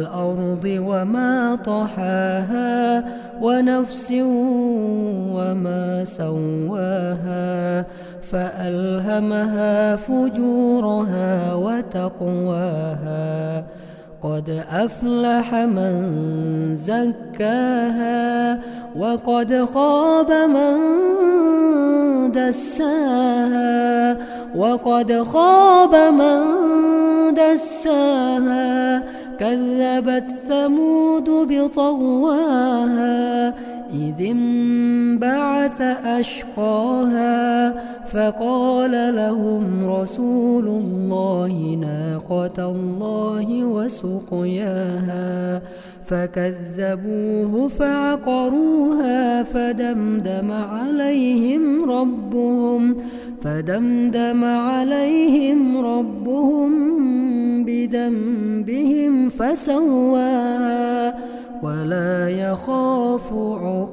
والأرض وما طحاها ونفس وما سواها فألهمها فجورها وتقواها قد أفلح من زكاها وقد خاب من دساها وقد خاب من دساها كذبت ثمود بطغواها إذ انبعث أشقاها فقال لهم رسول الله ناقة الله وسقياها فكذبوه فعقروها فدمدم عليهم ربهم فدمدم عليهم ربهم بذنبهم فسواها ولا يخاف عقباها